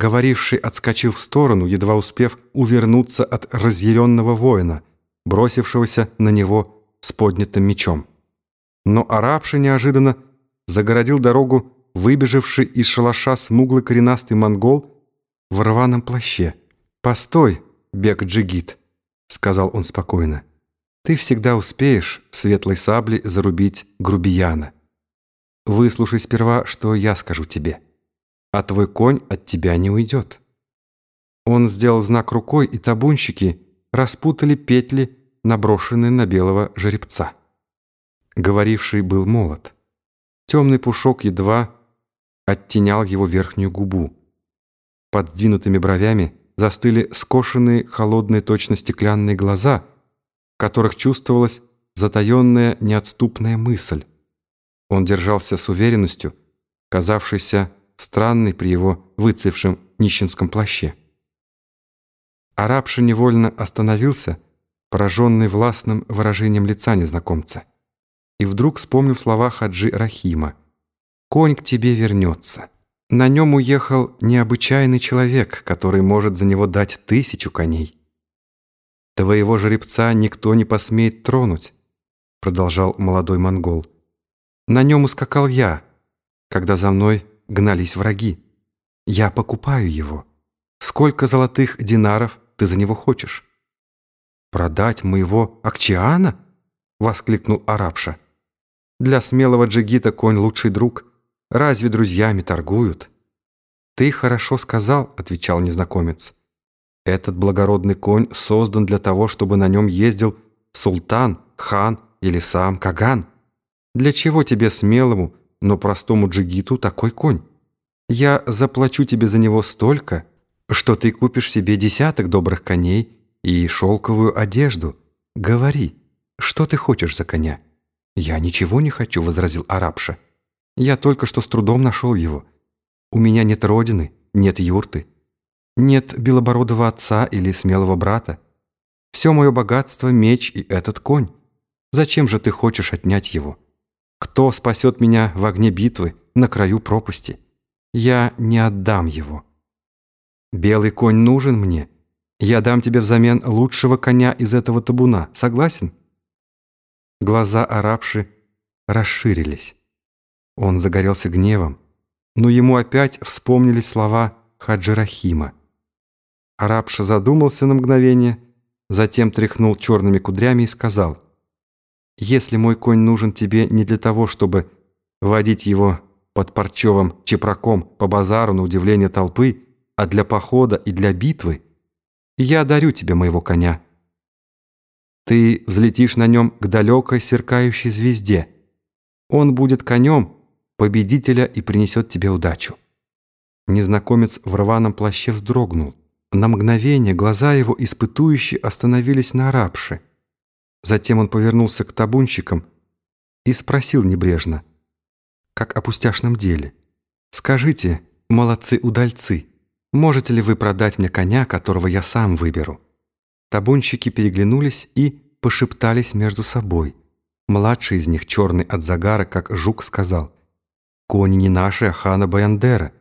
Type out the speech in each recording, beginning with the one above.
Говоривший отскочил в сторону, едва успев увернуться от разъяренного воина, бросившегося на него с поднятым мечом. Но арабши неожиданно загородил дорогу выбежавший из шалаша смуглый коренастый монгол в рваном плаще. «Постой, бег джигит», — сказал он спокойно. «Ты всегда успеешь светлой саблей зарубить грубияна. Выслушай сперва, что я скажу тебе, а твой конь от тебя не уйдет». Он сделал знак рукой, и табунщики распутали петли, наброшенные на белого жеребца. Говоривший был молод. Темный пушок едва оттенял его верхнюю губу. Под сдвинутыми бровями застыли скошенные, холодные, точно стеклянные глаза, в которых чувствовалась затаенная, неотступная мысль. Он держался с уверенностью, казавшейся странной при его выцвевшем нищенском плаще. Арабша невольно остановился, пораженный властным выражением лица незнакомца, и вдруг вспомнил слова Хаджи Рахима конь к тебе вернется. На нем уехал необычайный человек, который может за него дать тысячу коней. Твоего жеребца никто не посмеет тронуть, продолжал молодой монгол. На нем ускакал я, когда за мной гнались враги. Я покупаю его. Сколько золотых динаров ты за него хочешь? Продать моего Акчиана? воскликнул арабша. Для смелого джигита конь лучший друг — Разве друзьями торгуют?» «Ты хорошо сказал», — отвечал незнакомец. «Этот благородный конь создан для того, чтобы на нем ездил султан, хан или сам Каган. Для чего тебе смелому, но простому джигиту такой конь? Я заплачу тебе за него столько, что ты купишь себе десяток добрых коней и шелковую одежду. Говори, что ты хочешь за коня?» «Я ничего не хочу», — возразил арабша. Я только что с трудом нашел его. У меня нет родины, нет юрты, нет белобородого отца или смелого брата. Все мое богатство — меч и этот конь. Зачем же ты хочешь отнять его? Кто спасет меня в огне битвы, на краю пропасти? Я не отдам его. Белый конь нужен мне. Я дам тебе взамен лучшего коня из этого табуна. Согласен?» Глаза арабши расширились. Он загорелся гневом, но ему опять вспомнились слова Хаджи Рахима. Арабша задумался на мгновение, затем тряхнул черными кудрями и сказал, «Если мой конь нужен тебе не для того, чтобы водить его под парчевым чепраком по базару на удивление толпы, а для похода и для битвы, я дарю тебе моего коня. Ты взлетишь на нем к далекой сверкающей звезде. Он будет конем, победителя и принесет тебе удачу». Незнакомец в рваном плаще вздрогнул. На мгновение глаза его испытующие остановились на арабше. Затем он повернулся к табунщикам и спросил небрежно, как о пустяшном деле. «Скажите, молодцы-удальцы, можете ли вы продать мне коня, которого я сам выберу?» Табунщики переглянулись и пошептались между собой. Младший из них, черный от загара, как жук, сказал – Кони не наши, а хана Баяндера.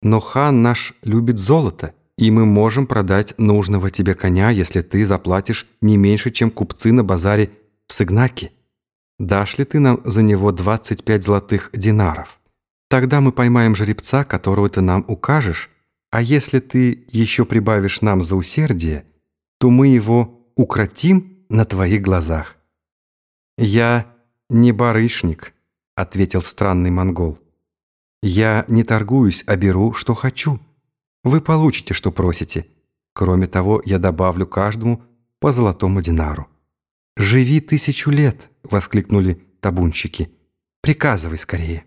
Но хан наш любит золото, и мы можем продать нужного тебе коня, если ты заплатишь не меньше, чем купцы на базаре в Сыгнаке. Дашь ли ты нам за него 25 золотых динаров? Тогда мы поймаем жеребца, которого ты нам укажешь, а если ты еще прибавишь нам за усердие, то мы его укротим на твоих глазах. Я не барышник, — ответил странный монгол. «Я не торгуюсь, а беру, что хочу. Вы получите, что просите. Кроме того, я добавлю каждому по золотому динару». «Живи тысячу лет!» — воскликнули табунщики. «Приказывай скорее!»